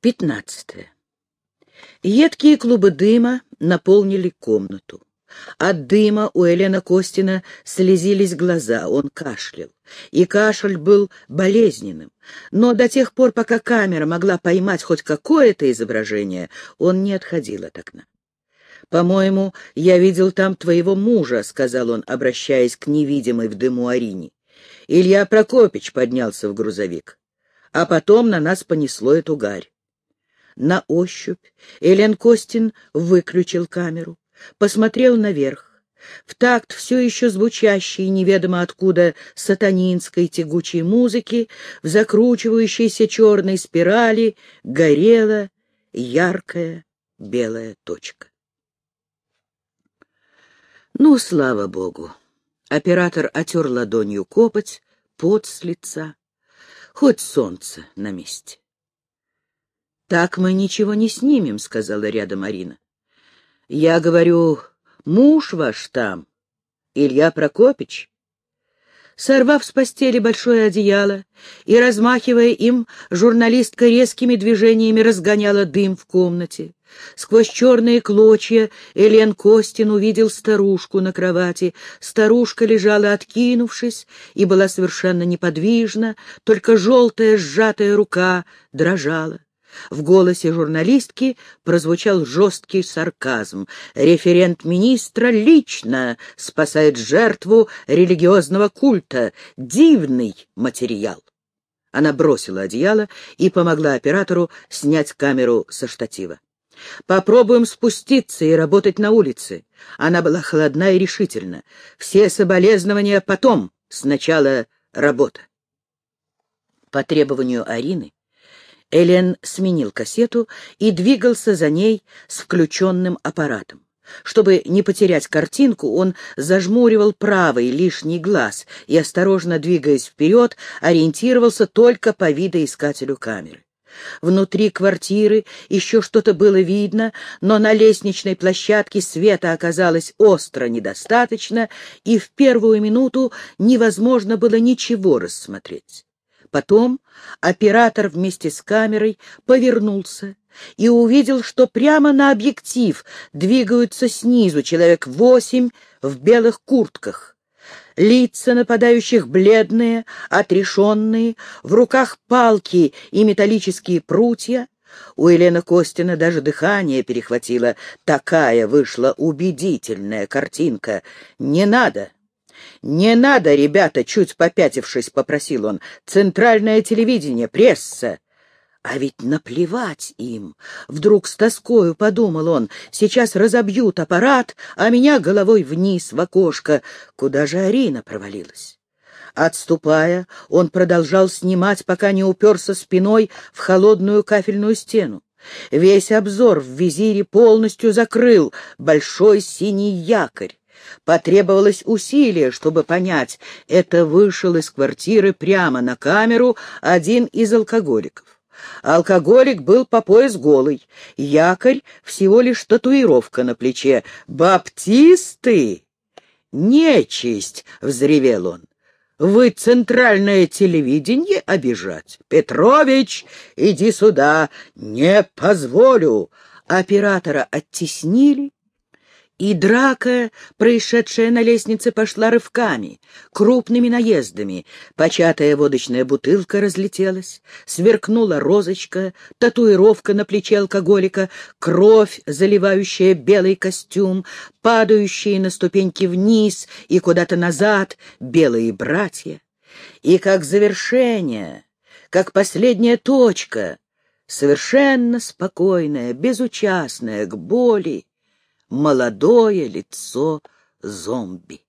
Пятнадцатое. Едкие клубы дыма наполнили комнату. От дыма у Елена Костина слезились глаза, он кашлял. И кашель был болезненным. Но до тех пор, пока камера могла поймать хоть какое-то изображение, он не отходил от окна. «По-моему, я видел там твоего мужа», — сказал он, обращаясь к невидимой в дыму Арине. Илья Прокопич поднялся в грузовик. А потом на нас понесло эту гарь. На ощупь Элен Костин выключил камеру, посмотрел наверх. В такт все еще звучащей неведомо откуда сатанинской тягучей музыки, в закручивающейся черной спирали горела яркая белая точка. Ну, слава богу! Оператор отер ладонью копоть, пот с лица. Хоть солнце на месте. «Так мы ничего не снимем», — сказала рядом Марина. «Я говорю, муж ваш там, Илья Прокопич». Сорвав с постели большое одеяло и размахивая им, журналистка резкими движениями разгоняла дым в комнате. Сквозь черные клочья Элен Костин увидел старушку на кровати. Старушка лежала откинувшись и была совершенно неподвижна, только желтая сжатая рука дрожала. В голосе журналистки прозвучал жесткий сарказм. Референт министра лично спасает жертву религиозного культа. Дивный материал. Она бросила одеяло и помогла оператору снять камеру со штатива. Попробуем спуститься и работать на улице. Она была холодна и решительна. Все соболезнования потом, сначала работа. По требованию Арины Элен сменил кассету и двигался за ней с включенным аппаратом. Чтобы не потерять картинку, он зажмуривал правый лишний глаз и, осторожно двигаясь вперед, ориентировался только по видоискателю камеры. Внутри квартиры еще что-то было видно, но на лестничной площадке света оказалось остро недостаточно, и в первую минуту невозможно было ничего рассмотреть. Потом оператор вместе с камерой повернулся и увидел, что прямо на объектив двигаются снизу человек восемь в белых куртках. Лица нападающих бледные, отрешенные, в руках палки и металлические прутья. У Елены Костина даже дыхание перехватило. Такая вышла убедительная картинка. «Не надо!» «Не надо, ребята!» — чуть попятившись, попросил он. «Центральное телевидение, пресса!» А ведь наплевать им. Вдруг с тоскою подумал он, сейчас разобьют аппарат, а меня головой вниз в окошко. Куда же Арина провалилась? Отступая, он продолжал снимать, пока не уперся спиной в холодную кафельную стену. Весь обзор в визире полностью закрыл большой синий якорь. Потребовалось усилие, чтобы понять, это вышел из квартиры прямо на камеру один из алкоголиков. Алкоголик был по пояс голый, якорь — всего лишь татуировка на плече. «Баптисты!» «Нечисть!» — взревел он. «Вы центральное телевидение обижать? Петрович, иди сюда! Не позволю!» Оператора оттеснили, и драка, происшедшая на лестнице, пошла рывками, крупными наездами. Початая водочная бутылка разлетелась, сверкнула розочка, татуировка на плече алкоголика, кровь, заливающая белый костюм, падающие на ступеньки вниз и куда-то назад белые братья. И как завершение, как последняя точка, совершенно спокойная, безучастная к боли, молодое лицо зомби.